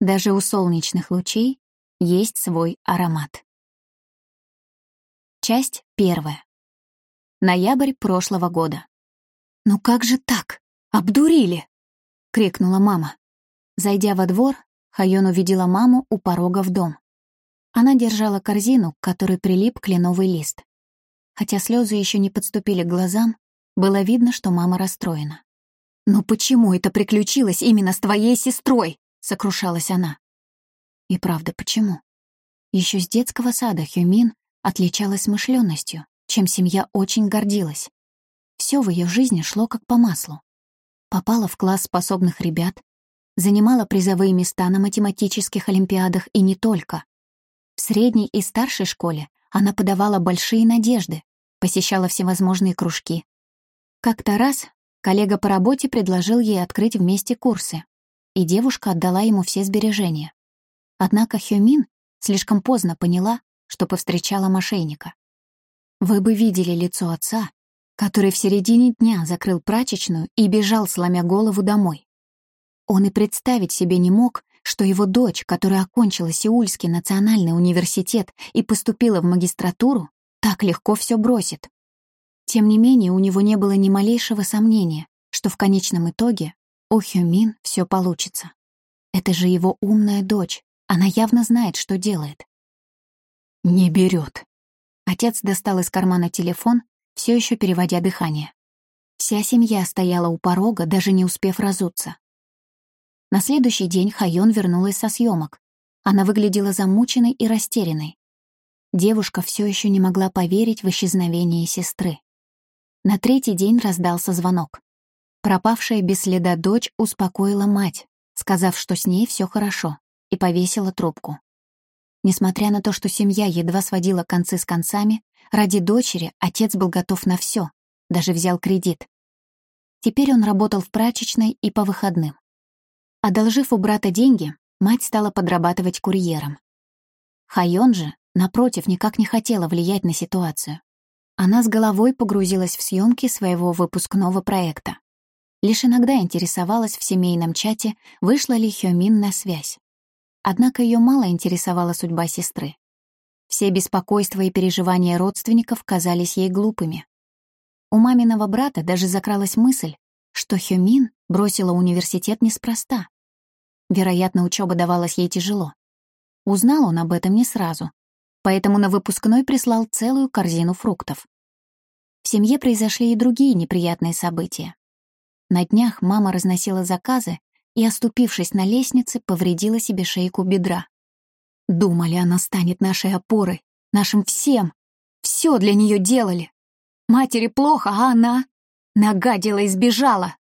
Даже у солнечных лучей есть свой аромат. Часть первая. Ноябрь прошлого года. «Ну как же так? Обдурили!» — крикнула мама. Зайдя во двор, Хайон увидела маму у порога в дом. Она держала корзину, к которой прилип кленовый лист. Хотя слезы еще не подступили к глазам, было видно, что мама расстроена. «Но почему это приключилось именно с твоей сестрой?» — сокрушалась она. И правда, почему? Еще с детского сада Хюмин отличалась смышленностью, чем семья очень гордилась. Все в ее жизни шло как по маслу. Попала в класс способных ребят, занимала призовые места на математических олимпиадах и не только. В средней и старшей школе она подавала большие надежды, посещала всевозможные кружки. Как-то раз коллега по работе предложил ей открыть вместе курсы, и девушка отдала ему все сбережения. Однако Хёмин слишком поздно поняла, что повстречала мошенника. Вы бы видели лицо отца, который в середине дня закрыл прачечную и бежал, сломя голову, домой. Он и представить себе не мог, что его дочь, которая окончила Сеульский национальный университет и поступила в магистратуру, так легко все бросит. Тем не менее, у него не было ни малейшего сомнения, что в конечном итоге у Хюмин все получится. Это же его умная дочь, она явно знает, что делает. Не берет. Отец достал из кармана телефон, все еще переводя дыхание. Вся семья стояла у порога, даже не успев разуться. На следующий день Хайон вернулась со съемок. Она выглядела замученной и растерянной. Девушка все еще не могла поверить в исчезновение сестры. На третий день раздался звонок. Пропавшая без следа дочь успокоила мать, сказав, что с ней все хорошо, и повесила трубку. Несмотря на то, что семья едва сводила концы с концами, ради дочери отец был готов на все, даже взял кредит. Теперь он работал в прачечной и по выходным. Одолжив у брата деньги, мать стала подрабатывать курьером. Хайон же, напротив, никак не хотела влиять на ситуацию. Она с головой погрузилась в съемки своего выпускного проекта. Лишь иногда интересовалась в семейном чате, вышла ли Хёмин на связь. Однако ее мало интересовала судьба сестры. Все беспокойства и переживания родственников казались ей глупыми. У маминого брата даже закралась мысль, что Хёмин бросила университет неспроста. Вероятно, учеба давалась ей тяжело. Узнал он об этом не сразу, поэтому на выпускной прислал целую корзину фруктов. В семье произошли и другие неприятные события. На днях мама разносила заказы и, оступившись на лестнице, повредила себе шейку бедра. Думали, она станет нашей опорой, нашим всем. Все для нее делали. Матери плохо, а она нагадила и сбежала.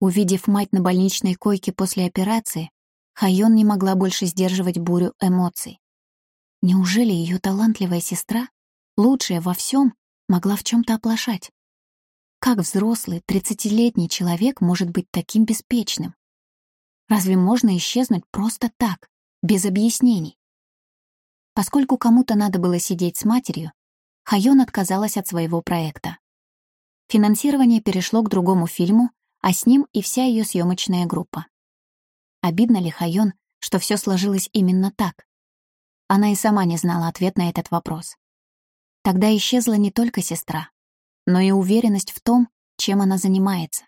Увидев мать на больничной койке после операции, Хайон не могла больше сдерживать бурю эмоций. Неужели ее талантливая сестра, лучшая во всем, могла в чем то оплошать? Как взрослый, тридцатилетний человек может быть таким беспечным? Разве можно исчезнуть просто так, без объяснений? Поскольку кому-то надо было сидеть с матерью, Хайон отказалась от своего проекта. Финансирование перешло к другому фильму, а с ним и вся ее съемочная группа. Обидно ли Хайон, что все сложилось именно так? Она и сама не знала ответ на этот вопрос. Тогда исчезла не только сестра, но и уверенность в том, чем она занимается.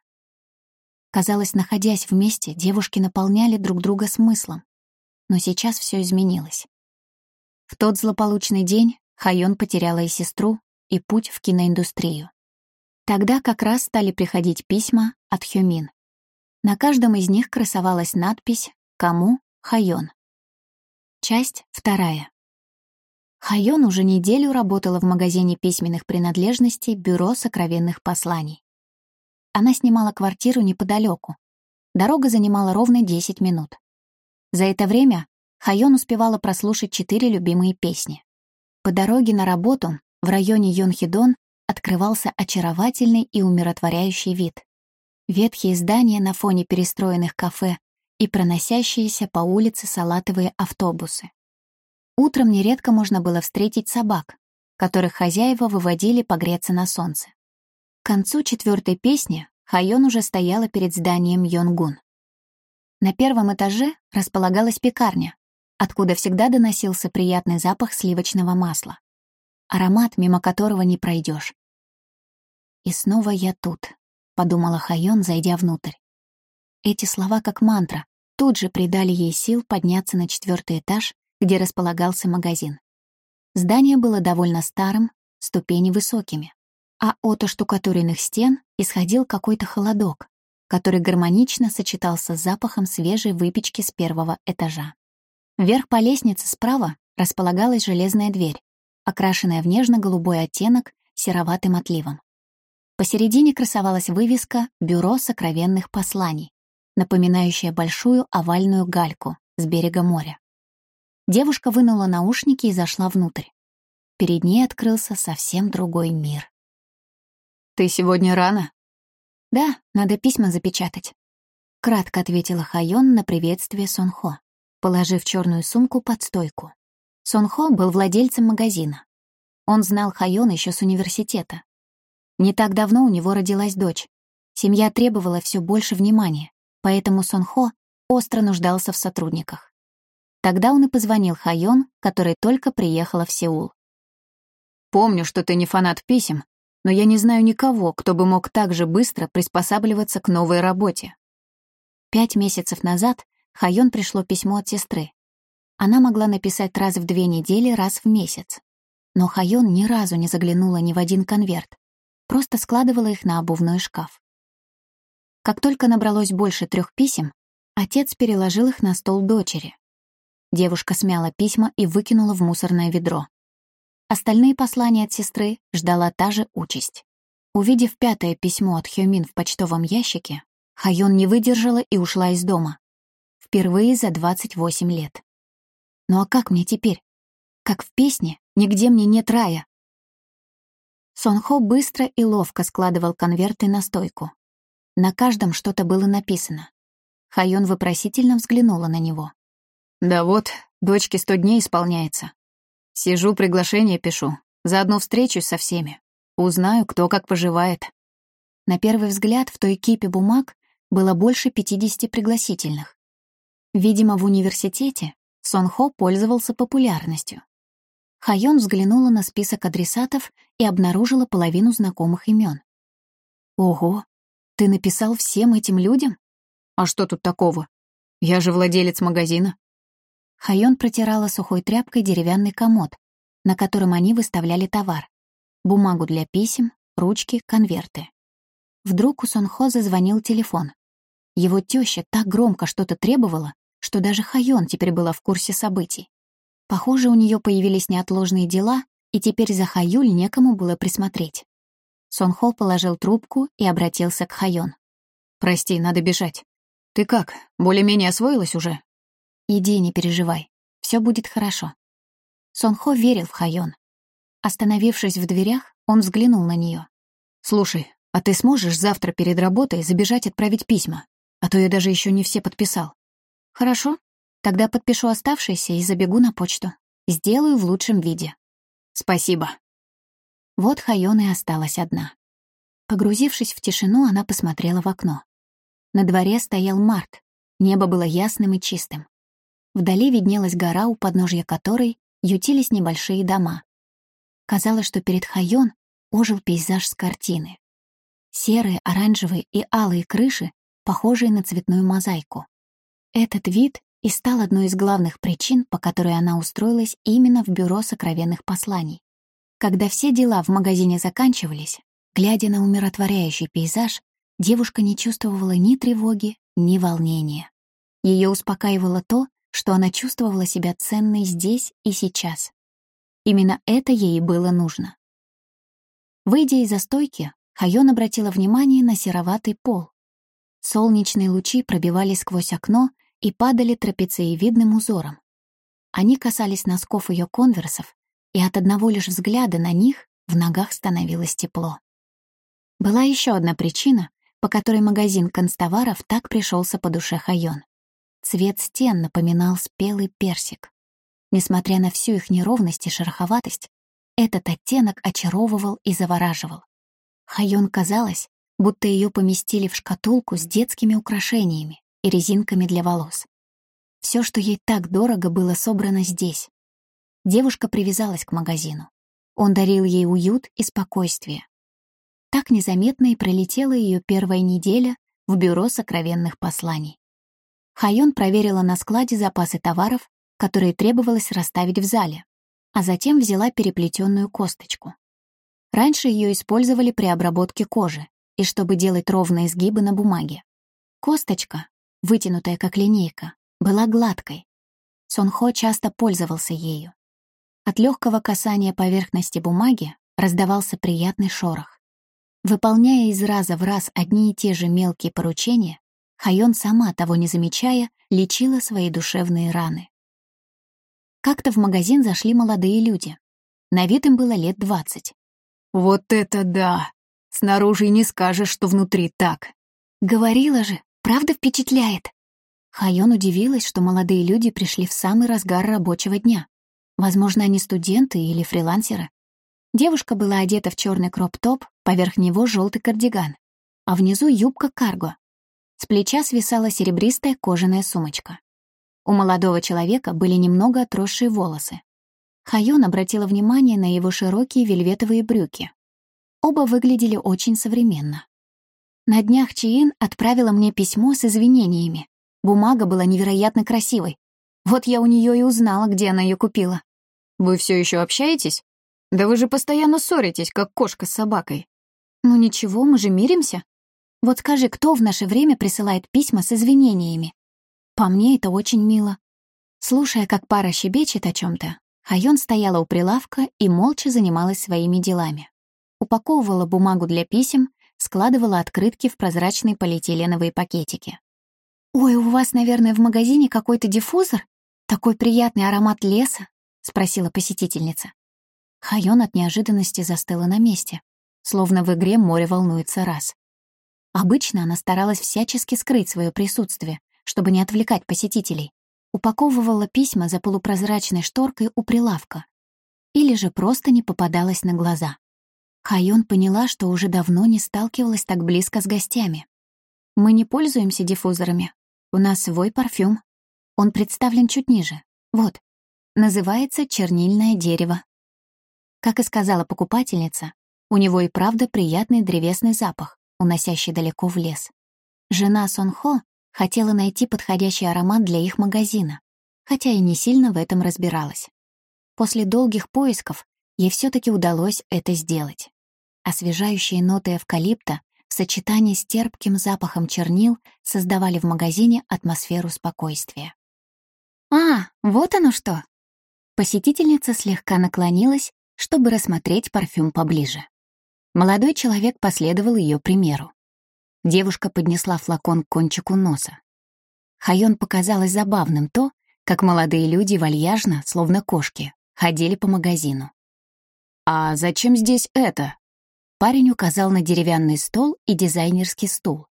Казалось, находясь вместе, девушки наполняли друг друга смыслом. Но сейчас все изменилось. В тот злополучный день Хайон потеряла и сестру, и путь в киноиндустрию. Тогда как раз стали приходить письма от Хюмин. На каждом из них красовалась надпись «Кому? Хайон». Часть вторая. Хайон уже неделю работала в магазине письменных принадлежностей «Бюро сокровенных посланий». Она снимала квартиру неподалеку. Дорога занимала ровно 10 минут. За это время Хайон успевала прослушать четыре любимые песни. По дороге на работу в районе Йонхидон открывался очаровательный и умиротворяющий вид. Ветхие здания на фоне перестроенных кафе и проносящиеся по улице салатовые автобусы. Утром нередко можно было встретить собак, которых хозяева выводили погреться на солнце. К концу четвертой песни Хайон уже стояла перед зданием Йонгун. На первом этаже располагалась пекарня, откуда всегда доносился приятный запах сливочного масла. Аромат, мимо которого не пройдешь. «И снова я тут», — подумала Хайон, зайдя внутрь. Эти слова, как мантра, тут же придали ей сил подняться на четвертый этаж, где располагался магазин. Здание было довольно старым, ступени высокими, а от оштукатуренных стен исходил какой-то холодок, который гармонично сочетался с запахом свежей выпечки с первого этажа. Вверх по лестнице справа располагалась железная дверь, окрашенная в нежно-голубой оттенок сероватым отливом. Посередине красовалась вывеска «Бюро сокровенных посланий», напоминающая большую овальную гальку с берега моря. Девушка вынула наушники и зашла внутрь. Перед ней открылся совсем другой мир. «Ты сегодня рано?» «Да, надо письма запечатать», — кратко ответила Хайон на приветствие Сонхо, положив черную сумку под стойку. Сонхо был владельцем магазина. Он знал Хайон еще с университета, не так давно у него родилась дочь. Семья требовала все больше внимания, поэтому Сонхо остро нуждался в сотрудниках. Тогда он и позвонил Хайон, которая только приехала в Сеул. «Помню, что ты не фанат писем, но я не знаю никого, кто бы мог так же быстро приспосабливаться к новой работе». Пять месяцев назад Хайон пришло письмо от сестры. Она могла написать раз в две недели, раз в месяц. Но Хайон ни разу не заглянула ни в один конверт, просто складывала их на обувной шкаф. Как только набралось больше трех писем, отец переложил их на стол дочери. Девушка смяла письма и выкинула в мусорное ведро. Остальные послания от сестры ждала та же участь. Увидев пятое письмо от Хёмин в почтовом ящике, Хайон не выдержала и ушла из дома. Впервые за 28 лет. Ну а как мне теперь? Как в песне «Нигде мне нет рая», Сонхо быстро и ловко складывал конверты на стойку. На каждом что-то было написано. Хайон вопросительно взглянула на него. «Да вот, дочке сто дней исполняется. Сижу, приглашение пишу. Заодно встречусь со всеми. Узнаю, кто как поживает». На первый взгляд в той кипе бумаг было больше 50 пригласительных. Видимо, в университете Сонхо пользовался популярностью. Хайон взглянула на список адресатов и обнаружила половину знакомых имен. «Ого, ты написал всем этим людям? А что тут такого? Я же владелец магазина». Хайон протирала сухой тряпкой деревянный комод, на котором они выставляли товар. Бумагу для писем, ручки, конверты. Вдруг у Сонхо зазвонил телефон. Его теща так громко что-то требовала, что даже Хайон теперь была в курсе событий. Похоже, у нее появились неотложные дела, и теперь за Хаюль некому было присмотреть. Сонхол положил трубку и обратился к Хайон. «Прости, надо бежать. Ты как, более-менее освоилась уже?» «Иди, не переживай. Все будет хорошо». Сонхо верил в Хайон. Остановившись в дверях, он взглянул на нее. «Слушай, а ты сможешь завтра перед работой забежать отправить письма? А то я даже еще не все подписал». «Хорошо», Тогда подпишу оставшиеся и забегу на почту. Сделаю в лучшем виде. Спасибо. Вот Хайон и осталась одна. Погрузившись в тишину, она посмотрела в окно. На дворе стоял март. Небо было ясным и чистым. Вдали виднелась гора, у подножья которой ютились небольшие дома. Казалось, что перед Хайон ожил пейзаж с картины. Серые, оранжевые и алые крыши, похожие на цветную мозаику. Этот вид и стал одной из главных причин, по которой она устроилась именно в бюро сокровенных посланий. Когда все дела в магазине заканчивались, глядя на умиротворяющий пейзаж, девушка не чувствовала ни тревоги, ни волнения. Ее успокаивало то, что она чувствовала себя ценной здесь и сейчас. Именно это ей было нужно. Выйдя из застойки, Хайон обратила внимание на сероватый пол. Солнечные лучи пробивались сквозь окно и падали трапециевидным узором. Они касались носков ее конверсов, и от одного лишь взгляда на них в ногах становилось тепло. Была еще одна причина, по которой магазин констоваров так пришелся по душе Хайон. Цвет стен напоминал спелый персик. Несмотря на всю их неровность и шероховатость, этот оттенок очаровывал и завораживал. Хайон казалось, будто ее поместили в шкатулку с детскими украшениями, и резинками для волос. Все, что ей так дорого, было собрано здесь. Девушка привязалась к магазину. Он дарил ей уют и спокойствие. Так незаметно и пролетела ее первая неделя в бюро сокровенных посланий. Хайон проверила на складе запасы товаров, которые требовалось расставить в зале, а затем взяла переплетенную косточку. Раньше ее использовали при обработке кожи и чтобы делать ровные изгибы на бумаге. Косточка, вытянутая как линейка, была гладкой. Сонхо часто пользовался ею. От легкого касания поверхности бумаги раздавался приятный шорох. Выполняя из раза в раз одни и те же мелкие поручения, Хайон сама, того не замечая, лечила свои душевные раны. Как-то в магазин зашли молодые люди. На вид им было лет двадцать. «Вот это да! Снаружи не скажешь, что внутри так!» «Говорила же, правда впечатляет!» Хайон удивилась, что молодые люди пришли в самый разгар рабочего дня. Возможно, они студенты или фрилансеры. Девушка была одета в черный кроп-топ, поверх него желтый кардиган, а внизу юбка карго. С плеча свисала серебристая кожаная сумочка. У молодого человека были немного отросшие волосы. Хайон обратила внимание на его широкие вельветовые брюки. Оба выглядели очень современно. На днях Чиин отправила мне письмо с извинениями. Бумага была невероятно красивой. Вот я у нее и узнала, где она ее купила. «Вы все еще общаетесь? Да вы же постоянно ссоритесь, как кошка с собакой». «Ну ничего, мы же миримся. Вот скажи, кто в наше время присылает письма с извинениями? По мне это очень мило». Слушая, как пара щебечет о чем то Хайон стояла у прилавка и молча занималась своими делами. Упаковывала бумагу для писем, складывала открытки в прозрачные полиэтиленовые пакетики. «Ой, у вас, наверное, в магазине какой-то диффузор? Такой приятный аромат леса?» — спросила посетительница. Хайон от неожиданности застыла на месте, словно в игре море волнуется раз. Обычно она старалась всячески скрыть свое присутствие, чтобы не отвлекать посетителей упаковывала письма за полупрозрачной шторкой у прилавка или же просто не попадалась на глаза. Хайон поняла, что уже давно не сталкивалась так близко с гостями. «Мы не пользуемся диффузорами. У нас свой парфюм. Он представлен чуть ниже. Вот. Называется «Чернильное дерево». Как и сказала покупательница, у него и правда приятный древесный запах, уносящий далеко в лес. Жена Сонхо Хотела найти подходящий аромат для их магазина, хотя и не сильно в этом разбиралась. После долгих поисков ей все таки удалось это сделать. Освежающие ноты эвкалипта в сочетании с терпким запахом чернил создавали в магазине атмосферу спокойствия. «А, вот оно что!» Посетительница слегка наклонилась, чтобы рассмотреть парфюм поближе. Молодой человек последовал ее примеру. Девушка поднесла флакон к кончику носа. Хайон показалось забавным то, как молодые люди вальяжно, словно кошки, ходили по магазину. «А зачем здесь это?» Парень указал на деревянный стол и дизайнерский стул.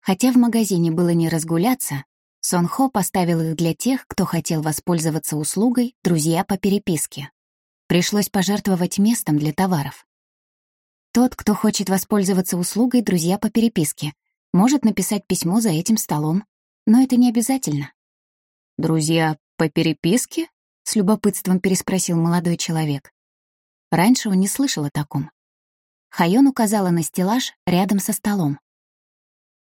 Хотя в магазине было не разгуляться, Сон Хо поставил их для тех, кто хотел воспользоваться услугой «Друзья по переписке». Пришлось пожертвовать местом для товаров. Тот, кто хочет воспользоваться услугой «Друзья по переписке», может написать письмо за этим столом, но это не обязательно. «Друзья по переписке?» — с любопытством переспросил молодой человек. Раньше он не слышал о таком. Хайон указала на стеллаж рядом со столом.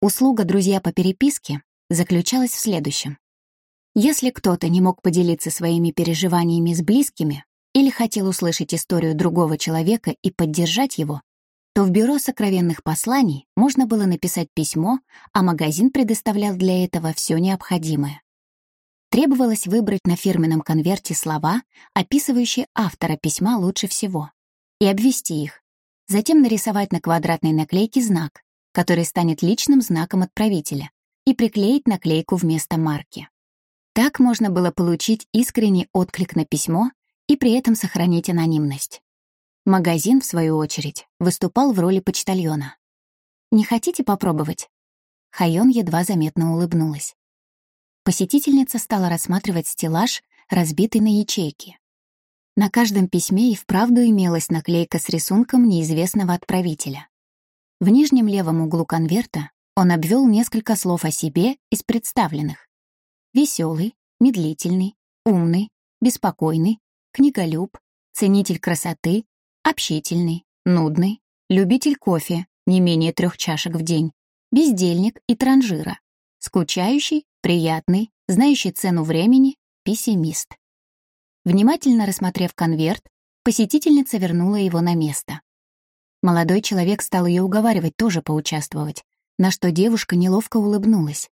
Услуга «Друзья по переписке» заключалась в следующем. Если кто-то не мог поделиться своими переживаниями с близкими или хотел услышать историю другого человека и поддержать его, то в бюро сокровенных посланий можно было написать письмо, а магазин предоставлял для этого все необходимое. Требовалось выбрать на фирменном конверте слова, описывающие автора письма лучше всего, и обвести их. Затем нарисовать на квадратной наклейке знак, который станет личным знаком отправителя, и приклеить наклейку вместо марки. Так можно было получить искренний отклик на письмо и при этом сохранить анонимность. Магазин, в свою очередь, выступал в роли почтальона. «Не хотите попробовать?» Хайон едва заметно улыбнулась. Посетительница стала рассматривать стеллаж, разбитый на ячейки. На каждом письме и вправду имелась наклейка с рисунком неизвестного отправителя. В нижнем левом углу конверта он обвел несколько слов о себе из представленных. Веселый, медлительный, умный, беспокойный, книголюб, ценитель красоты, общительный, нудный, любитель кофе, не менее трех чашек в день, бездельник и транжира, скучающий, приятный, знающий цену времени, пессимист. Внимательно рассмотрев конверт, посетительница вернула его на место. Молодой человек стал ее уговаривать тоже поучаствовать, на что девушка неловко улыбнулась.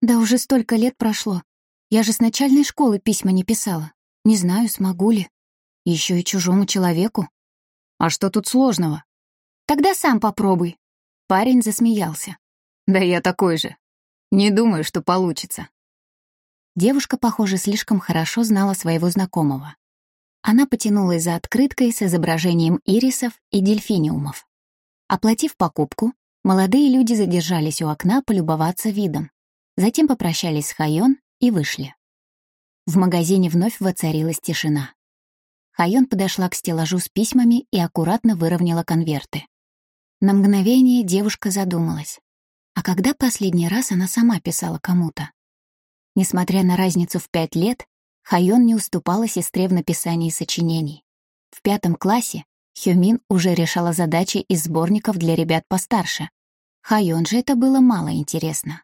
«Да уже столько лет прошло. Я же с начальной школы письма не писала. Не знаю, смогу ли. Еще и чужому человеку. А что тут сложного? Тогда сам попробуй. Парень засмеялся. Да я такой же. Не думаю, что получится. Девушка, похоже, слишком хорошо знала своего знакомого. Она потянулась за открыткой с изображением ирисов и дельфиниумов. Оплатив покупку, молодые люди задержались у окна полюбоваться видом. Затем попрощались с Хайон и вышли. В магазине вновь воцарилась тишина. Хайон подошла к стеллажу с письмами и аккуратно выровняла конверты. На мгновение девушка задумалась. А когда последний раз она сама писала кому-то? Несмотря на разницу в пять лет, Хайон не уступала сестре в написании сочинений. В пятом классе Хёмин уже решала задачи из сборников для ребят постарше. Хайон же это было мало интересно.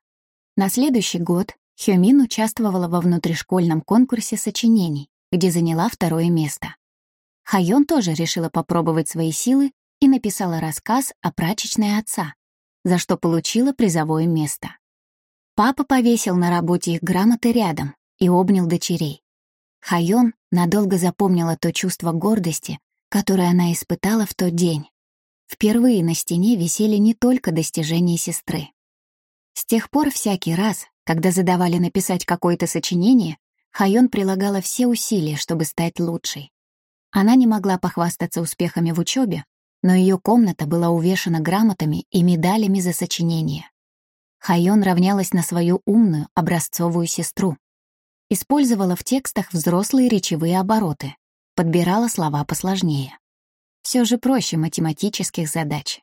На следующий год Хёмин участвовала во внутришкольном конкурсе сочинений, где заняла второе место. Хайон тоже решила попробовать свои силы и написала рассказ о прачечной отца, за что получила призовое место. Папа повесил на работе их грамоты рядом и обнял дочерей. Хайон надолго запомнила то чувство гордости, которое она испытала в тот день. Впервые на стене висели не только достижения сестры. С тех пор всякий раз, когда задавали написать какое-то сочинение, Хайон прилагала все усилия, чтобы стать лучшей. Она не могла похвастаться успехами в учебе, но ее комната была увешана грамотами и медалями за сочинение. Хайон равнялась на свою умную, образцовую сестру. Использовала в текстах взрослые речевые обороты, подбирала слова посложнее. Все же проще математических задач.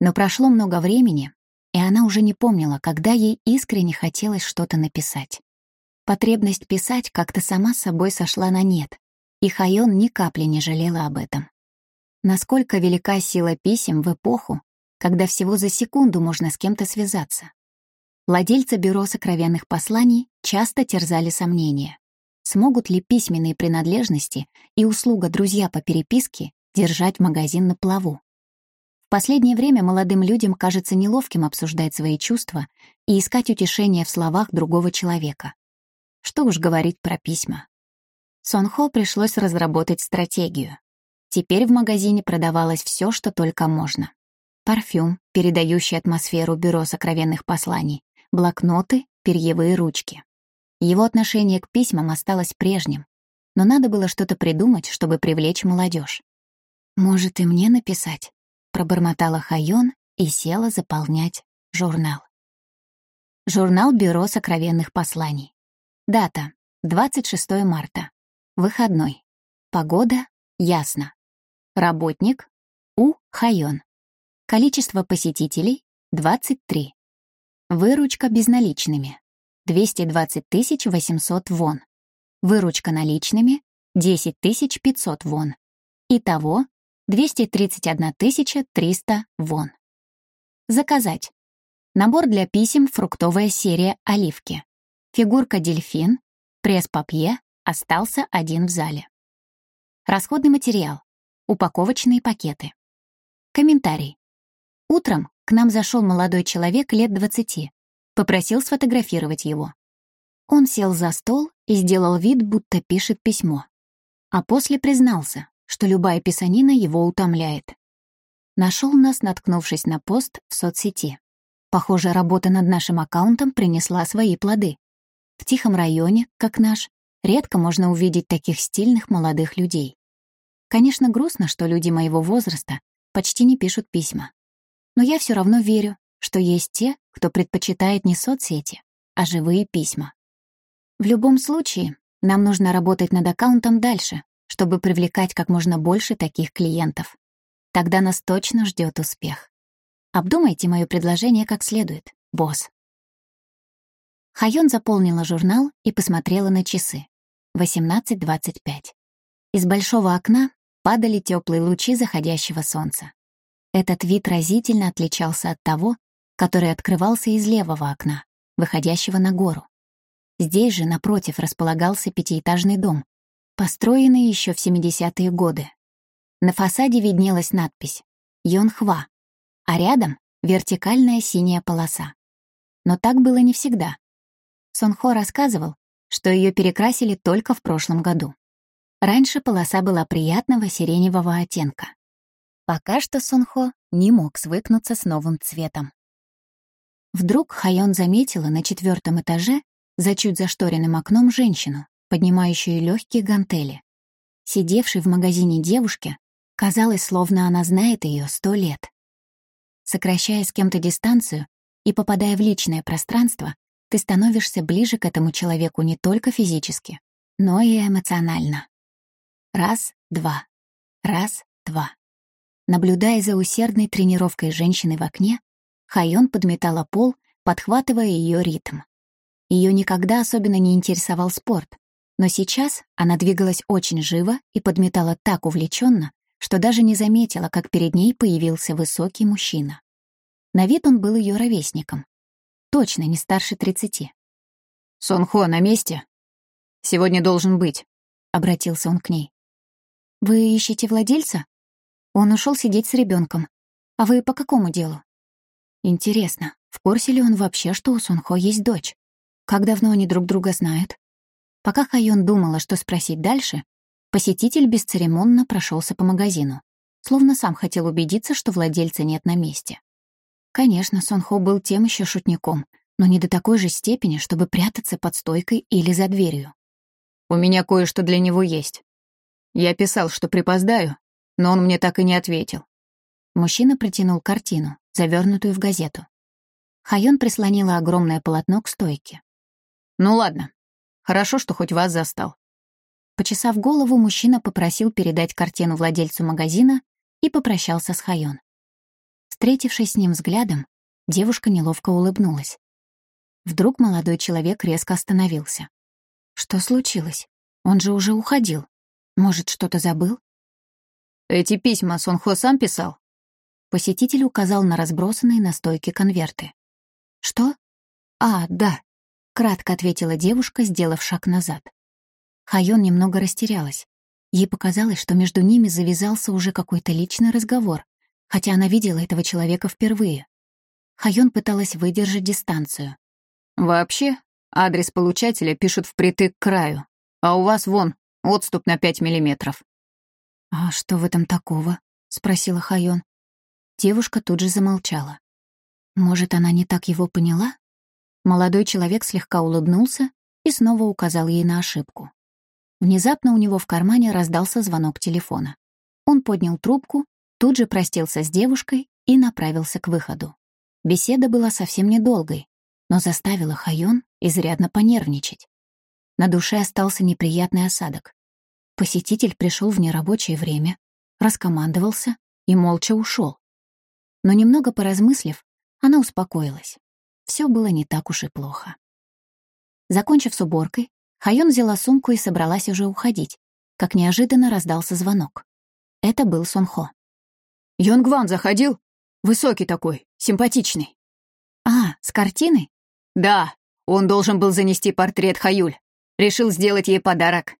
Но прошло много времени, и она уже не помнила, когда ей искренне хотелось что-то написать. Потребность писать как-то сама собой сошла на нет, и Хайон ни капли не жалела об этом. Насколько велика сила писем в эпоху, когда всего за секунду можно с кем-то связаться. Владельцы бюро сокровенных посланий часто терзали сомнения. Смогут ли письменные принадлежности и услуга «друзья по переписке» держать магазин на плаву? последнее время молодым людям кажется неловким обсуждать свои чувства и искать утешения в словах другого человека. Что уж говорить про письма. Сонхо пришлось разработать стратегию. Теперь в магазине продавалось все, что только можно. Парфюм, передающий атмосферу бюро сокровенных посланий, блокноты, перьевые ручки. Его отношение к письмам осталось прежним, но надо было что-то придумать, чтобы привлечь молодежь. «Может, и мне написать?» пробормотала Хайон и села заполнять журнал. Журнал Бюро сокровенных посланий. Дата — 26 марта. Выходной. Погода — ясно. Работник — У. Хайон. Количество посетителей — 23. Выручка безналичными — 220 800 вон. Выручка наличными — 10 500 вон. Итого 231 300 вон. Заказать. Набор для писем «Фруктовая серия оливки». Фигурка «Дельфин», пресс-папье, остался один в зале. Расходный материал. Упаковочные пакеты. Комментарий. Утром к нам зашел молодой человек лет 20. Попросил сфотографировать его. Он сел за стол и сделал вид, будто пишет письмо. А после признался, что любая писанина его утомляет. Нашел нас, наткнувшись на пост в соцсети. Похоже, работа над нашим аккаунтом принесла свои плоды. В тихом районе, как наш, редко можно увидеть таких стильных молодых людей. Конечно, грустно, что люди моего возраста почти не пишут письма. Но я все равно верю, что есть те, кто предпочитает не соцсети, а живые письма. В любом случае, нам нужно работать над аккаунтом дальше, чтобы привлекать как можно больше таких клиентов. Тогда нас точно ждет успех. Обдумайте мое предложение как следует. босс. Хайон заполнила журнал и посмотрела на часы. 18.25. Из большого окна падали теплые лучи заходящего солнца. Этот вид разительно отличался от того, который открывался из левого окна, выходящего на гору. Здесь же, напротив, располагался пятиэтажный дом, построенный еще в 70-е годы. На фасаде виднелась надпись «Йонхва», а рядом — вертикальная синяя полоса. Но так было не всегда. Сонхо рассказывал, что ее перекрасили только в прошлом году. Раньше полоса была приятного сиреневого оттенка. Пока что Сонхо не мог свыкнуться с новым цветом. Вдруг Хайон заметила на четвертом этаже за чуть зашторенным окном женщину, поднимающую легкие гантели. Сидевшей в магазине девушке казалось, словно она знает ее сто лет. Сокращая с кем-то дистанцию и попадая в личное пространство, ты становишься ближе к этому человеку не только физически, но и эмоционально. Раз, два. Раз, два. Наблюдая за усердной тренировкой женщины в окне, Хайон подметала пол, подхватывая ее ритм. Ее никогда особенно не интересовал спорт, но сейчас она двигалась очень живо и подметала так увлеченно, что даже не заметила, как перед ней появился высокий мужчина. На вид он был ее ровесником. Точно не старше тридцати. «Сонхо на месте?» «Сегодня должен быть», — обратился он к ней. «Вы ищете владельца?» Он ушел сидеть с ребенком. «А вы по какому делу?» Интересно, в курсе ли он вообще, что у Сунхо есть дочь? Как давно они друг друга знают? Пока Хайон думала, что спросить дальше, посетитель бесцеремонно прошелся по магазину, словно сам хотел убедиться, что владельца нет на месте. Конечно, Сонхо был тем еще шутником, но не до такой же степени, чтобы прятаться под стойкой или за дверью. «У меня кое-что для него есть. Я писал, что припоздаю, но он мне так и не ответил». Мужчина протянул картину завернутую в газету. Хайон прислонила огромное полотно к стойке. «Ну ладно. Хорошо, что хоть вас застал». Почесав голову, мужчина попросил передать картину владельцу магазина и попрощался с Хайон. Встретившись с ним взглядом, девушка неловко улыбнулась. Вдруг молодой человек резко остановился. Что случилось? Он же уже уходил. Может, что-то забыл? Эти письма Сонхо сам писал? Посетитель указал на разбросанные на стойке конверты. «Что?» «А, да», — кратко ответила девушка, сделав шаг назад. Хайон немного растерялась. Ей показалось, что между ними завязался уже какой-то личный разговор, хотя она видела этого человека впервые. Хайон пыталась выдержать дистанцию. «Вообще, адрес получателя пишут впритык к краю, а у вас вон отступ на пять миллиметров». «А что в этом такого?» — спросила Хайон. Девушка тут же замолчала. Может, она не так его поняла? Молодой человек слегка улыбнулся и снова указал ей на ошибку. Внезапно у него в кармане раздался звонок телефона. Он поднял трубку, тут же простился с девушкой и направился к выходу. Беседа была совсем недолгой, но заставила Хайон изрядно понервничать. На душе остался неприятный осадок. Посетитель пришел в нерабочее время, раскомандовался и молча ушел. Но немного поразмыслив, она успокоилась. Все было не так уж и плохо. Закончив с уборкой, Хайон взяла сумку и собралась уже уходить, как неожиданно раздался звонок. Это был Сонхо. «Йонгван заходил? Высокий такой, симпатичный». «А, с картины?» «Да, он должен был занести портрет Хаюль. Решил сделать ей подарок».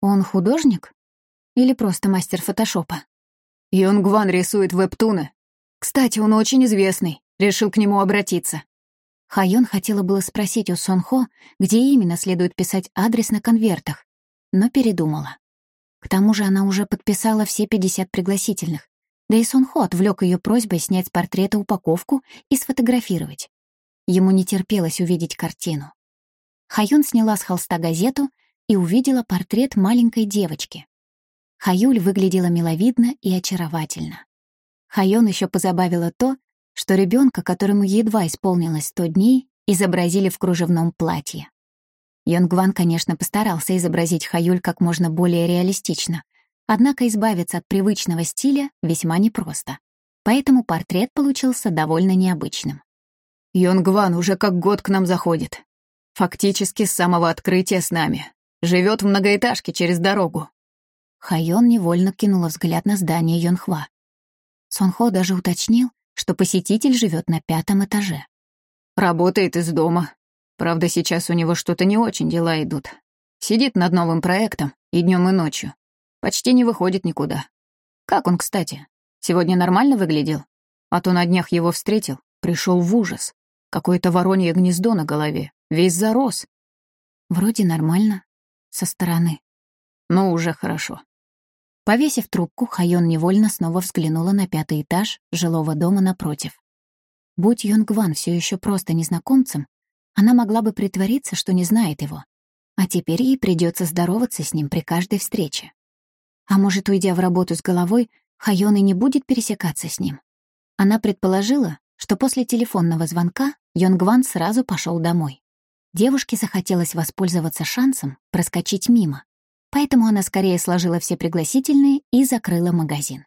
«Он художник? Или просто мастер фотошопа?» Йонгван рисует вебтуны, кстати, он очень известный. Решил к нему обратиться. Хайон хотела было спросить у Сонхо, где именно следует писать адрес на конвертах, но передумала. К тому же она уже подписала все 50 пригласительных, да и Сонхо отвлек ее просьбой снять с портрета упаковку и сфотографировать. Ему не терпелось увидеть картину. Хайон сняла с холста газету и увидела портрет маленькой девочки. Хаюль выглядела миловидно и очаровательно. Хайон еще позабавило то, что ребенка, которому едва исполнилось сто дней, изобразили в кружевном платье. Йонгван, конечно, постарался изобразить Хаюль как можно более реалистично, однако избавиться от привычного стиля весьма непросто. Поэтому портрет получился довольно необычным. Йонгван уже как год к нам заходит. Фактически с самого открытия с нами. Живет в многоэтажке через дорогу. Хайон невольно кинула взгляд на здание Йонхва. Сонхо даже уточнил, что посетитель живет на пятом этаже. Работает из дома. Правда, сейчас у него что-то не очень дела идут. Сидит над новым проектом и днем, и ночью. Почти не выходит никуда. Как он, кстати? Сегодня нормально выглядел? А то на днях его встретил, пришел в ужас. Какое-то воронье гнездо на голове, весь зарос. Вроде нормально, со стороны. Ну, уже хорошо. Повесив трубку, Хайон невольно снова взглянула на пятый этаж жилого дома напротив. Будь Йонгван все еще просто незнакомцем, она могла бы притвориться, что не знает его. А теперь ей придется здороваться с ним при каждой встрече. А может, уйдя в работу с головой, Хайон и не будет пересекаться с ним. Она предположила, что после телефонного звонка Йонгван сразу пошел домой. Девушке захотелось воспользоваться шансом проскочить мимо, поэтому она скорее сложила все пригласительные и закрыла магазин.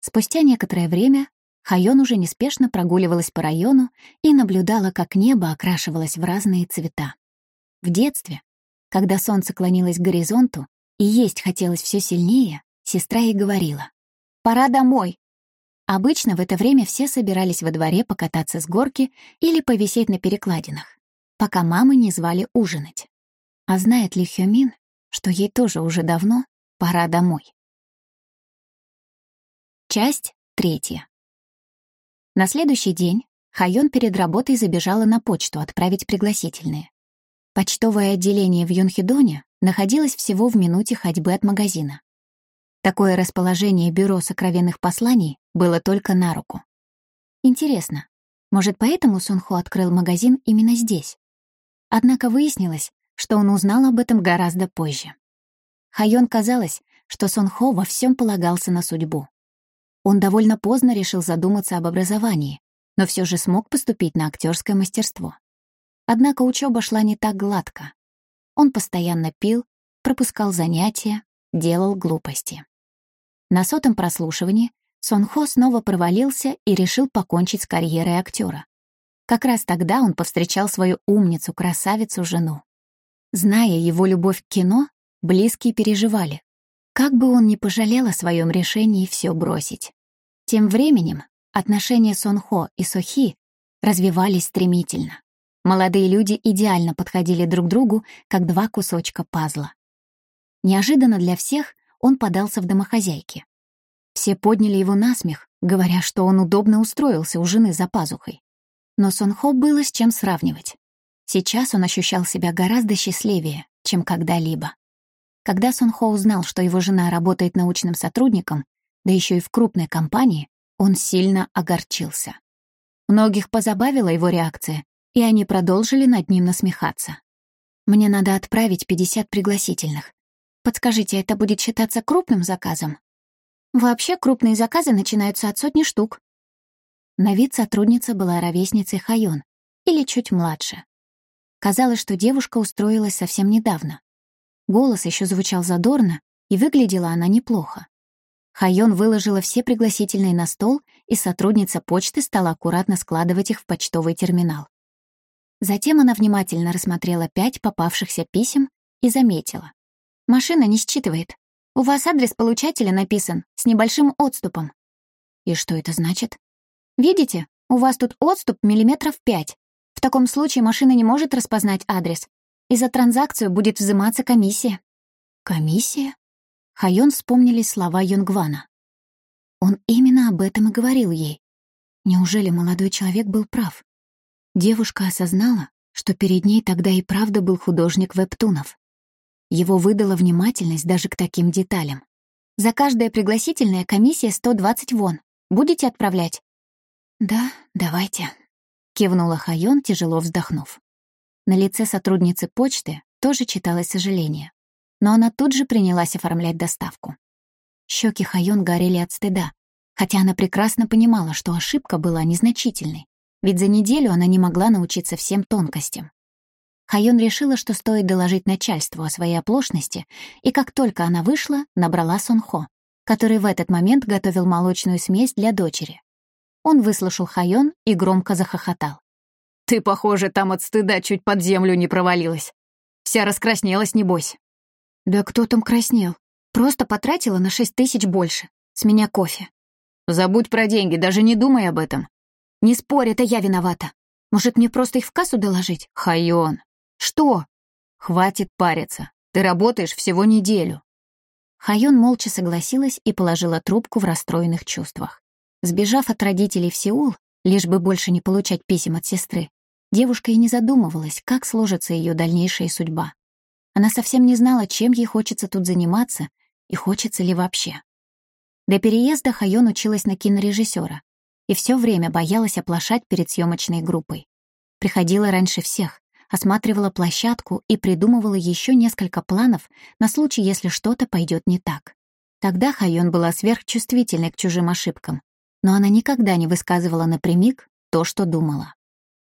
Спустя некоторое время Хайон уже неспешно прогуливалась по району и наблюдала, как небо окрашивалось в разные цвета. В детстве, когда солнце клонилось к горизонту и есть хотелось все сильнее, сестра ей говорила «Пора домой, Обычно в это время все собирались во дворе покататься с горки или повисеть на перекладинах, пока мамы не звали ужинать. А знает ли Хёмин, что ей тоже уже давно пора домой? Часть третья. На следующий день Хайон перед работой забежала на почту отправить пригласительные. Почтовое отделение в Юнхидоне находилось всего в минуте ходьбы от магазина. Такое расположение бюро сокровенных посланий было только на руку. Интересно, может, поэтому Сунхо открыл магазин именно здесь? Однако выяснилось, что он узнал об этом гораздо позже. Хайон казалось, что Сунхо во всем полагался на судьбу. Он довольно поздно решил задуматься об образовании, но все же смог поступить на актерское мастерство. Однако учеба шла не так гладко. Он постоянно пил, пропускал занятия, делал глупости. На сотом прослушивании Сонхо снова провалился и решил покончить с карьерой актера. Как раз тогда он повстречал свою умницу, красавицу, жену. Зная его любовь к кино, близкие переживали. Как бы он ни пожалел о своем решении все бросить. Тем временем отношения Сонхо и Сохи развивались стремительно. Молодые люди идеально подходили друг другу, как два кусочка пазла. Неожиданно для всех он подался в домохозяйки. Все подняли его на смех, говоря, что он удобно устроился у жены за пазухой. Но Сонхо было с чем сравнивать. Сейчас он ощущал себя гораздо счастливее, чем когда-либо. Когда Сонхо узнал, что его жена работает научным сотрудником, да еще и в крупной компании, он сильно огорчился. Многих позабавила его реакция, и они продолжили над ним насмехаться. «Мне надо отправить 50 пригласительных. Подскажите, это будет считаться крупным заказом? Вообще крупные заказы начинаются от сотни штук. На вид сотрудница была ровесницей Хайон, или чуть младше. Казалось, что девушка устроилась совсем недавно. Голос еще звучал задорно, и выглядела она неплохо. Хайон выложила все пригласительные на стол, и сотрудница почты стала аккуратно складывать их в почтовый терминал. Затем она внимательно рассмотрела пять попавшихся писем и заметила. Машина не считывает. У вас адрес получателя написан с небольшим отступом. И что это значит? Видите, у вас тут отступ миллиметров пять. В таком случае машина не может распознать адрес, и за транзакцию будет взиматься комиссия. Комиссия? Хайон вспомнили слова Юнгвана. Он именно об этом и говорил ей. Неужели молодой человек был прав? Девушка осознала, что перед ней тогда и правда был художник вебтунов. Его выдала внимательность даже к таким деталям. «За каждое пригласительное комиссия 120 вон. Будете отправлять?» «Да, давайте», — кивнула Хайон, тяжело вздохнув. На лице сотрудницы почты тоже читалось сожаление, но она тут же принялась оформлять доставку. Щеки Хайон горели от стыда, хотя она прекрасно понимала, что ошибка была незначительной, ведь за неделю она не могла научиться всем тонкостям. Хайон решила, что стоит доложить начальству о своей оплошности, и как только она вышла, набрала Сонхо, который в этот момент готовил молочную смесь для дочери. Он выслушал Хайон и громко захохотал. Ты, похоже, там от стыда чуть под землю не провалилась. Вся раскраснелась, небось. Да кто там краснел? Просто потратила на шесть тысяч больше. С меня кофе. Забудь про деньги, даже не думай об этом. Не спорь, это я виновата. Может, мне просто их в кассу доложить? Хайон. Что? Хватит париться. Ты работаешь всего неделю. Хайон молча согласилась и положила трубку в расстроенных чувствах. Сбежав от родителей в Сеул, лишь бы больше не получать писем от сестры, девушка и не задумывалась, как сложится ее дальнейшая судьба. Она совсем не знала, чем ей хочется тут заниматься и хочется ли вообще. До переезда Хайон училась на кинорежиссера и все время боялась оплошать перед съемочной группой. Приходила раньше всех, осматривала площадку и придумывала еще несколько планов на случай, если что-то пойдет не так. Тогда Хайон была сверхчувствительной к чужим ошибкам, но она никогда не высказывала напрямик то, что думала.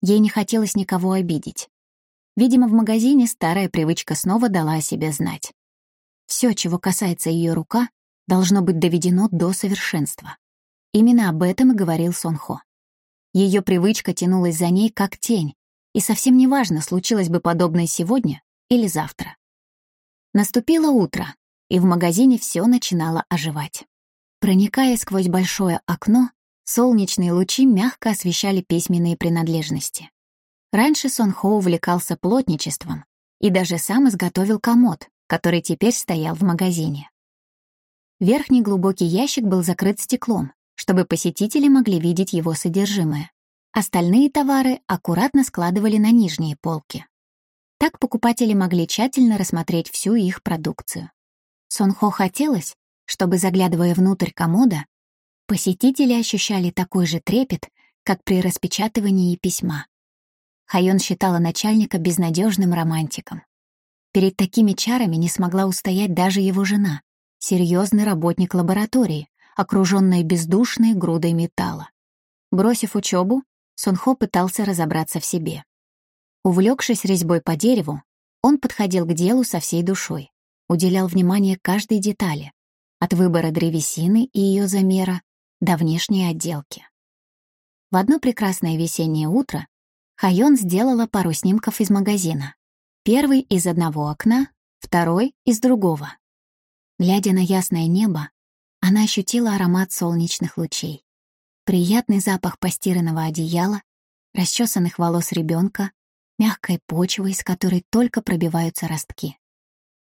Ей не хотелось никого обидеть. Видимо, в магазине старая привычка снова дала о себе знать. Все, чего касается ее рука, должно быть доведено до совершенства. Именно об этом и говорил Сонхо. Ее привычка тянулась за ней как тень, и совсем не важно, случилось бы подобное сегодня или завтра. Наступило утро, и в магазине все начинало оживать. Проникая сквозь большое окно, солнечные лучи мягко освещали письменные принадлежности. Раньше Сон Хо увлекался плотничеством и даже сам изготовил комод, который теперь стоял в магазине. Верхний глубокий ящик был закрыт стеклом, чтобы посетители могли видеть его содержимое. Остальные товары аккуратно складывали на нижние полки. Так покупатели могли тщательно рассмотреть всю их продукцию. Сонхо хотелось, чтобы, заглядывая внутрь комода, посетители ощущали такой же трепет, как при распечатывании письма. Хайон считала начальника безнадежным романтиком. Перед такими чарами не смогла устоять даже его жена, серьезный работник лаборатории, окруженная бездушной грудой металла. Бросив учебу, Сонхо пытался разобраться в себе. Увлекшись резьбой по дереву, он подходил к делу со всей душой, уделял внимание каждой детали, от выбора древесины и ее замера до внешней отделки. В одно прекрасное весеннее утро Хайон сделала пару снимков из магазина. Первый из одного окна, второй из другого. Глядя на ясное небо, она ощутила аромат солнечных лучей. Приятный запах постиранного одеяла, расчесанных волос ребенка, мягкой почвы, из которой только пробиваются ростки.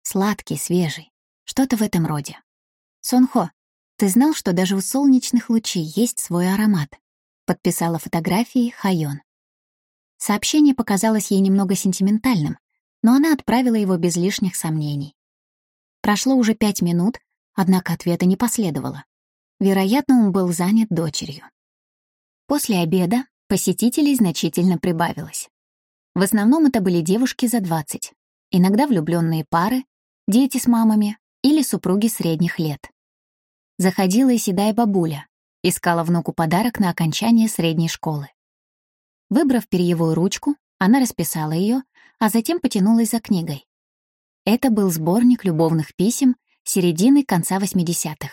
Сладкий, свежий, что-то в этом роде. Сонхо, ты знал, что даже у солнечных лучей есть свой аромат? Подписала фотографии Хайон. Сообщение показалось ей немного сентиментальным, но она отправила его без лишних сомнений. Прошло уже пять минут, однако ответа не последовало. Вероятно, он был занят дочерью. После обеда посетителей значительно прибавилось. В основном это были девушки за 20, иногда влюбленные пары, дети с мамами или супруги средних лет. Заходила и седая бабуля, искала внуку подарок на окончание средней школы. Выбрав перьевую ручку, она расписала ее, а затем потянулась за книгой. Это был сборник любовных писем середины конца 80-х.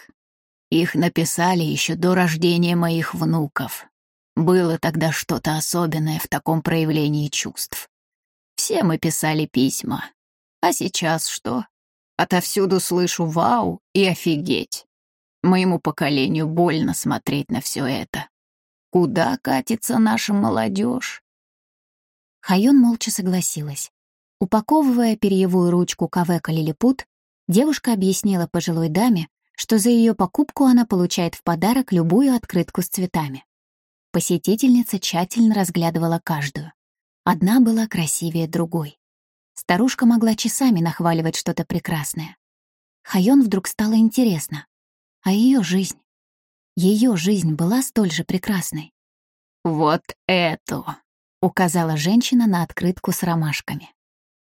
Их написали еще до рождения моих внуков, было тогда что-то особенное в таком проявлении чувств. Все мы писали письма. А сейчас что? Отовсюду слышу «вау» и «офигеть». Моему поколению больно смотреть на все это. Куда катится наша молодежь? Хайон молча согласилась. Упаковывая перьевую ручку Кавека Лилипут, девушка объяснила пожилой даме, что за ее покупку она получает в подарок любую открытку с цветами. Посетительница тщательно разглядывала каждую. Одна была красивее другой. Старушка могла часами нахваливать что-то прекрасное. Хайон вдруг стало интересно. А ее жизнь? Ее жизнь была столь же прекрасной. «Вот эту!» — указала женщина на открытку с ромашками.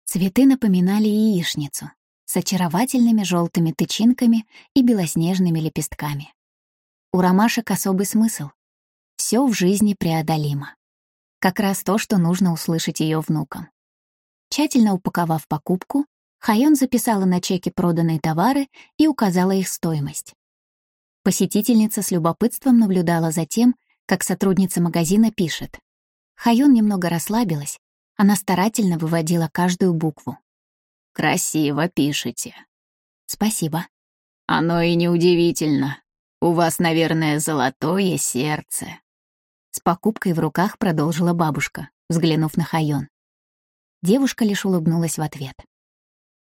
Цветы напоминали яичницу с очаровательными желтыми тычинками и белоснежными лепестками. У ромашек особый смысл. Все в жизни преодолимо. Как раз то, что нужно услышать ее внукам. Тщательно упаковав покупку, Хайон записала на чеке проданные товары и указала их стоимость. Посетительница с любопытством наблюдала за тем, как сотрудница магазина пишет. Хайон немного расслабилась. Она старательно выводила каждую букву. «Красиво пишете». «Спасибо». «Оно и неудивительно. У вас, наверное, золотое сердце». С покупкой в руках продолжила бабушка, взглянув на Хайон. Девушка лишь улыбнулась в ответ.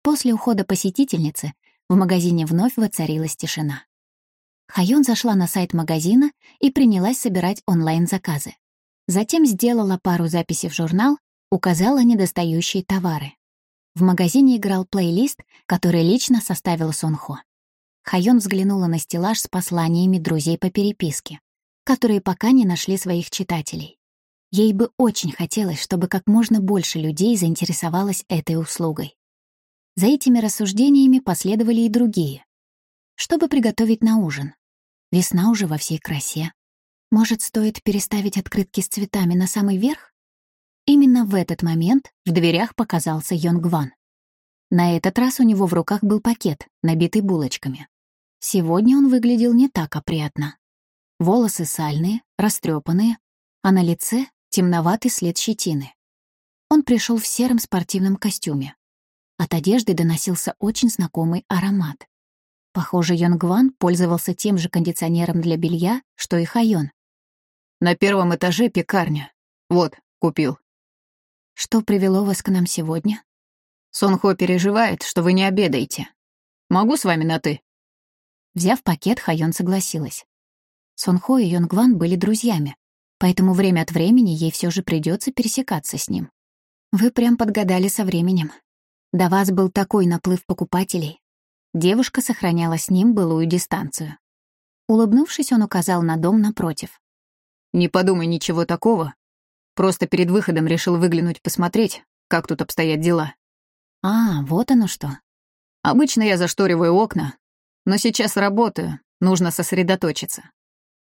После ухода посетительницы в магазине вновь воцарилась тишина. Хайон зашла на сайт магазина и принялась собирать онлайн-заказы. Затем сделала пару записей в журнал, указала недостающие товары. В магазине играл плейлист, который лично составил Сонхо. Хайон взглянула на стеллаж с посланиями друзей по переписке, которые пока не нашли своих читателей. Ей бы очень хотелось, чтобы как можно больше людей заинтересовалось этой услугой. За этими рассуждениями последовали и другие. Чтобы приготовить на ужин. Весна уже во всей красе. Может, стоит переставить открытки с цветами на самый верх? Именно в этот момент в дверях показался Йонгван. На этот раз у него в руках был пакет, набитый булочками. Сегодня он выглядел не так опрятно. Волосы сальные, растрепанные, а на лице темноватый след щетины. Он пришел в сером спортивном костюме. От одежды доносился очень знакомый аромат. Похоже, Йонгван пользовался тем же кондиционером для белья, что и Хайон. «На первом этаже пекарня. Вот, купил». «Что привело вас к нам сегодня?» «Сонхо переживает, что вы не обедаете. Могу с вами на «ты»?» Взяв пакет, Хайон согласилась. Сонхо и Йонгван были друзьями, поэтому время от времени ей все же придется пересекаться с ним. Вы прям подгадали со временем. До вас был такой наплыв покупателей. Девушка сохраняла с ним былую дистанцию. Улыбнувшись, он указал на дом напротив. «Не подумай ничего такого. Просто перед выходом решил выглянуть посмотреть, как тут обстоят дела». «А, вот оно что». «Обычно я зашториваю окна, но сейчас работаю, нужно сосредоточиться».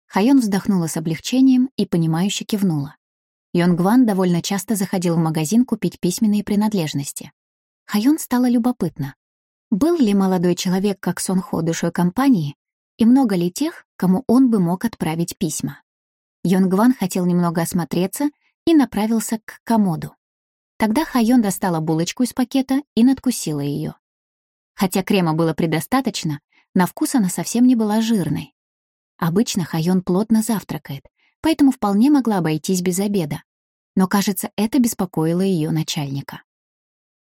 Хайон вздохнула с облегчением и, понимающе кивнула. Йонгван довольно часто заходил в магазин купить письменные принадлежности. Хайон стало любопытно. Был ли молодой человек, как Сон Хо, душой компании, и много ли тех, кому он бы мог отправить письма? Йонгван хотел немного осмотреться и направился к комоду. Тогда Хайон достала булочку из пакета и надкусила ее. Хотя крема было предостаточно, на вкус она совсем не была жирной. Обычно Хайон плотно завтракает, поэтому вполне могла обойтись без обеда. Но, кажется, это беспокоило ее начальника.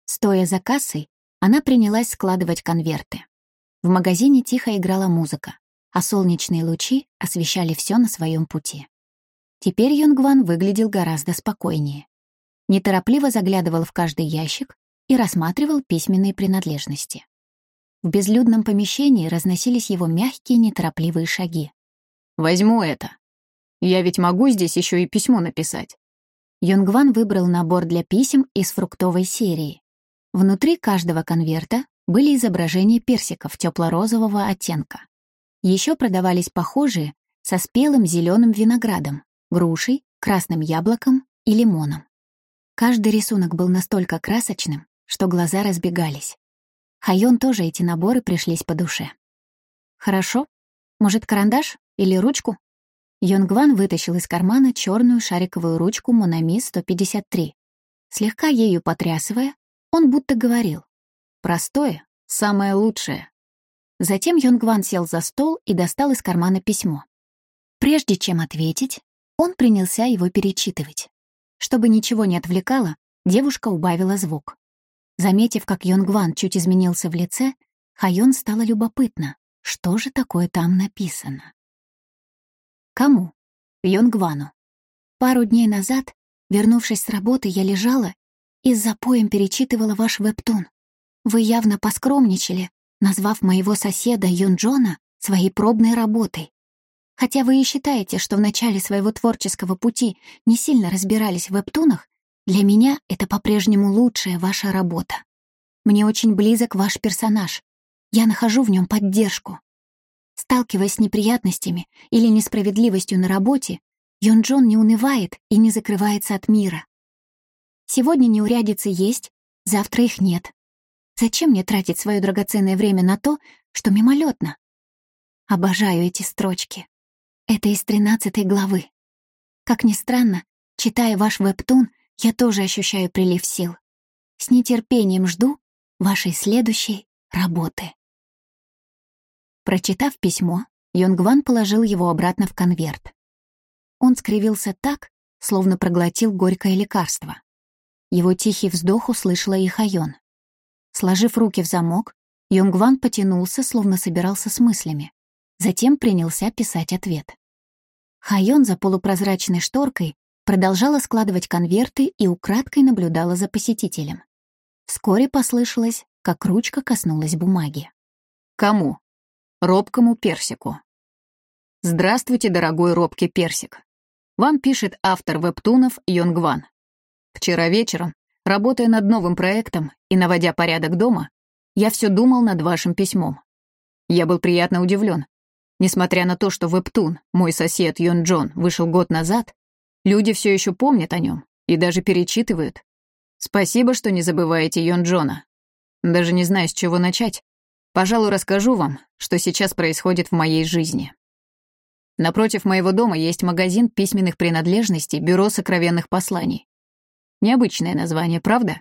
Стоя за кассой, она принялась складывать конверты. В магазине тихо играла музыка, а солнечные лучи освещали все на своем пути. Теперь Юнгван выглядел гораздо спокойнее. Неторопливо заглядывал в каждый ящик и рассматривал письменные принадлежности. В безлюдном помещении разносились его мягкие, неторопливые шаги. «Возьму это. Я ведь могу здесь еще и письмо написать». Юнгван выбрал набор для писем из фруктовой серии. Внутри каждого конверта были изображения персиков тепло-розового оттенка. Еще продавались похожие со спелым зеленым виноградом, грушей, красным яблоком и лимоном. Каждый рисунок был настолько красочным, что глаза разбегались. Хайон тоже эти наборы пришлись по душе. «Хорошо. Может, карандаш или ручку?» Йонгван вытащил из кармана черную шариковую ручку Монами 153. Слегка ею потрясывая, он будто говорил. Простое — самое лучшее. Затем Йонгван сел за стол и достал из кармана письмо. Прежде чем ответить, он принялся его перечитывать. Чтобы ничего не отвлекало, девушка убавила звук. Заметив, как Йонгван чуть изменился в лице, Хайон стало любопытно, что же такое там написано. Кому? Йонгвану. Пару дней назад, вернувшись с работы, я лежала и с запоем перечитывала ваш вебтун. Вы явно поскромничали, назвав моего соседа Юн Джона своей пробной работой. Хотя вы и считаете, что в начале своего творческого пути не сильно разбирались в вебтунах, для меня это по-прежнему лучшая ваша работа. Мне очень близок ваш персонаж. Я нахожу в нем поддержку. Сталкиваясь с неприятностями или несправедливостью на работе, Йон Джон не унывает и не закрывается от мира. Сегодня неурядицы есть, завтра их нет. Зачем мне тратить свое драгоценное время на то, что мимолетно? Обожаю эти строчки. Это из тринадцатой главы. Как ни странно, Читая ваш вебтун, я тоже ощущаю прилив сил. С нетерпением жду вашей следующей работы. Прочитав письмо, Йонгван положил его обратно в конверт. Он скривился так, словно проглотил горькое лекарство. Его тихий вздох услышала и Хайон. Сложив руки в замок, Йонгван потянулся, словно собирался с мыслями. Затем принялся писать ответ. Хайон за полупрозрачной шторкой продолжала складывать конверты и украдкой наблюдала за посетителем. Вскоре послышалось, как ручка коснулась бумаги. «Кому?» «Робкому персику». «Здравствуйте, дорогой робкий персик. Вам пишет автор вебтунов Йонгван. Вчера вечером, работая над новым проектом и наводя порядок дома, я все думал над вашим письмом. Я был приятно удивлен. Несмотря на то, что вебтун, мой сосед Йон Джон, вышел год назад, люди все еще помнят о нем и даже перечитывают. Спасибо, что не забываете Йон Джона. Даже не знаю, с чего начать. Пожалуй, расскажу вам, что сейчас происходит в моей жизни. Напротив моего дома есть магазин письменных принадлежностей «Бюро сокровенных посланий». Необычное название, правда?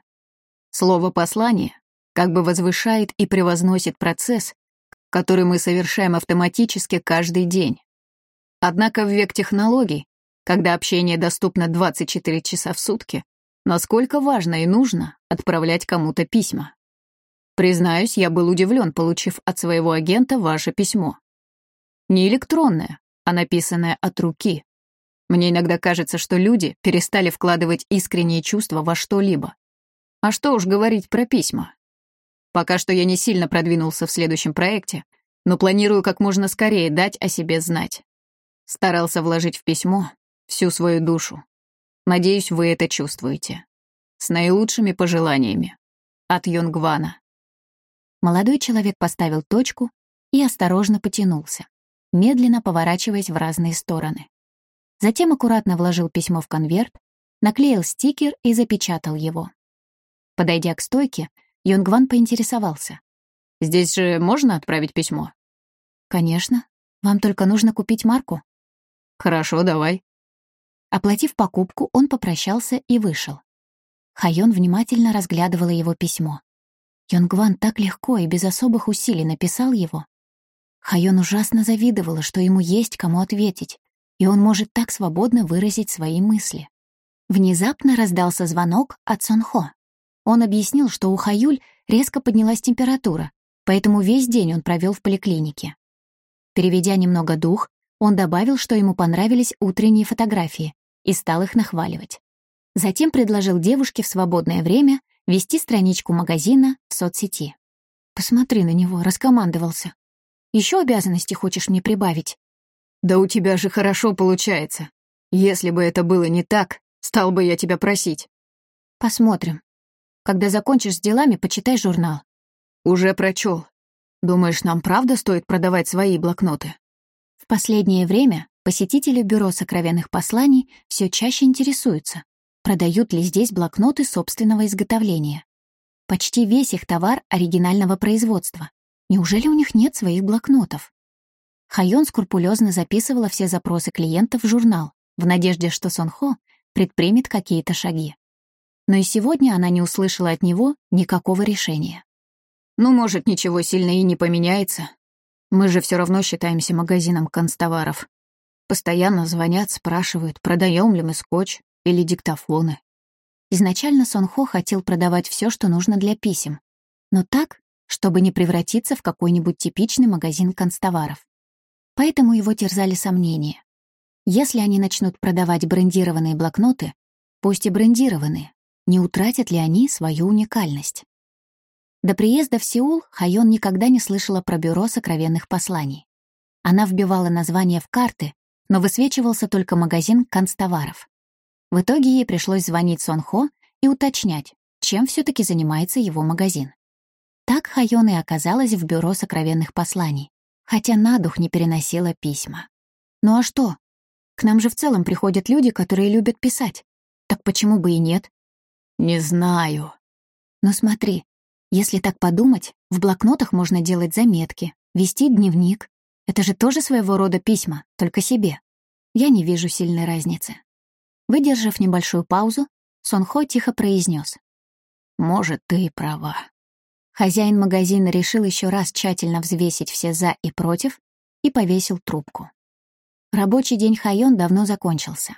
Слово «послание» как бы возвышает и превозносит процесс, который мы совершаем автоматически каждый день. Однако в век технологий, когда общение доступно 24 часа в сутки, насколько важно и нужно отправлять кому-то письма. Признаюсь, я был удивлен, получив от своего агента ваше письмо. Не электронное, а написанное от руки. Мне иногда кажется, что люди перестали вкладывать искренние чувства во что-либо. А что уж говорить про письма. Пока что я не сильно продвинулся в следующем проекте, но планирую как можно скорее дать о себе знать. Старался вложить в письмо всю свою душу. Надеюсь, вы это чувствуете. С наилучшими пожеланиями. От Йонгвана. Молодой человек поставил точку и осторожно потянулся, медленно поворачиваясь в разные стороны. Затем аккуратно вложил письмо в конверт, наклеил стикер и запечатал его. Подойдя к стойке, Йонгван поинтересовался. «Здесь же можно отправить письмо?» «Конечно. Вам только нужно купить марку». «Хорошо, давай». Оплатив покупку, он попрощался и вышел. Хайон внимательно разглядывала его письмо. Йонгван так легко и без особых усилий написал его. Хайон ужасно завидовала, что ему есть кому ответить, и он может так свободно выразить свои мысли. Внезапно раздался звонок от Сонхо. Он объяснил, что у Хаюль резко поднялась температура, поэтому весь день он провел в поликлинике. Переведя немного дух, он добавил, что ему понравились утренние фотографии, и стал их нахваливать. Затем предложил девушке в свободное время вести страничку магазина в соцсети. «Посмотри на него», — раскомандовался. Еще обязанности хочешь мне прибавить?» «Да у тебя же хорошо получается. Если бы это было не так, стал бы я тебя просить». «Посмотрим. Когда закончишь с делами, почитай журнал». «Уже прочел. Думаешь, нам правда стоит продавать свои блокноты?» В последнее время посетители Бюро сокровенных посланий все чаще интересуются, продают ли здесь блокноты собственного изготовления. Почти весь их товар оригинального производства. Неужели у них нет своих блокнотов? Хайон скрупулезно записывала все запросы клиентов в журнал, в надежде, что Сонхо предпримет какие-то шаги но и сегодня она не услышала от него никакого решения. «Ну, может, ничего сильно и не поменяется. Мы же все равно считаемся магазином констоваров. Постоянно звонят, спрашивают, продаем ли мы скотч или диктофоны». Изначально Сонхо хотел продавать все, что нужно для писем, но так, чтобы не превратиться в какой-нибудь типичный магазин констоваров. Поэтому его терзали сомнения. Если они начнут продавать брендированные блокноты, пусть и брендированные, не утратят ли они свою уникальность. До приезда в Сеул Хайон никогда не слышала про бюро сокровенных посланий. Она вбивала название в карты, но высвечивался только магазин констоваров. В итоге ей пришлось звонить Сон Хо и уточнять, чем все таки занимается его магазин. Так Хайон и оказалась в бюро сокровенных посланий, хотя на дух не переносила письма. Ну а что? К нам же в целом приходят люди, которые любят писать. Так почему бы и нет? «Не знаю». «Но смотри, если так подумать, в блокнотах можно делать заметки, вести дневник. Это же тоже своего рода письма, только себе. Я не вижу сильной разницы». Выдержав небольшую паузу, Сонхо тихо произнес: «Может, ты и права». Хозяин магазина решил еще раз тщательно взвесить все «за» и «против» и повесил трубку. Рабочий день Хайон давно закончился.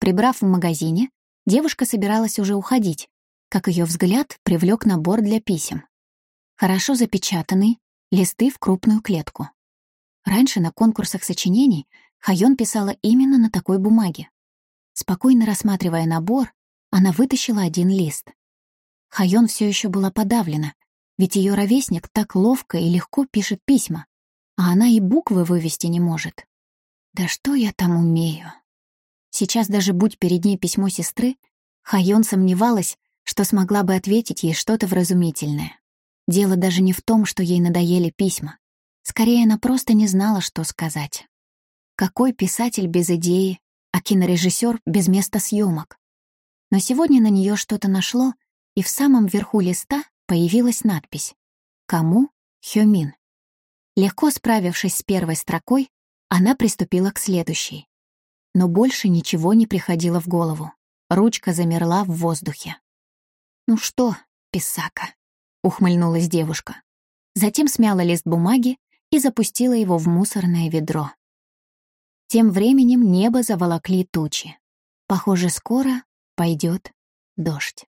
Прибрав в магазине, девушка собиралась уже уходить, как ее взгляд привлек набор для писем. Хорошо запечатанный, листы в крупную клетку. Раньше на конкурсах сочинений Хайон писала именно на такой бумаге. Спокойно рассматривая набор, она вытащила один лист. Хайон все еще была подавлена, ведь ее ровесник так ловко и легко пишет письма, а она и буквы вывести не может. Да что я там умею? Сейчас даже будь перед ней письмо сестры, Хайон сомневалась, что смогла бы ответить ей что-то вразумительное. Дело даже не в том, что ей надоели письма. Скорее, она просто не знала, что сказать. Какой писатель без идеи, а кинорежиссер без места съемок? Но сегодня на нее что-то нашло, и в самом верху листа появилась надпись «Кому? Хёмин». Легко справившись с первой строкой, она приступила к следующей. Но больше ничего не приходило в голову. Ручка замерла в воздухе. «Ну что, писака?» — ухмыльнулась девушка. Затем смяла лист бумаги и запустила его в мусорное ведро. Тем временем небо заволокли тучи. Похоже, скоро пойдет дождь.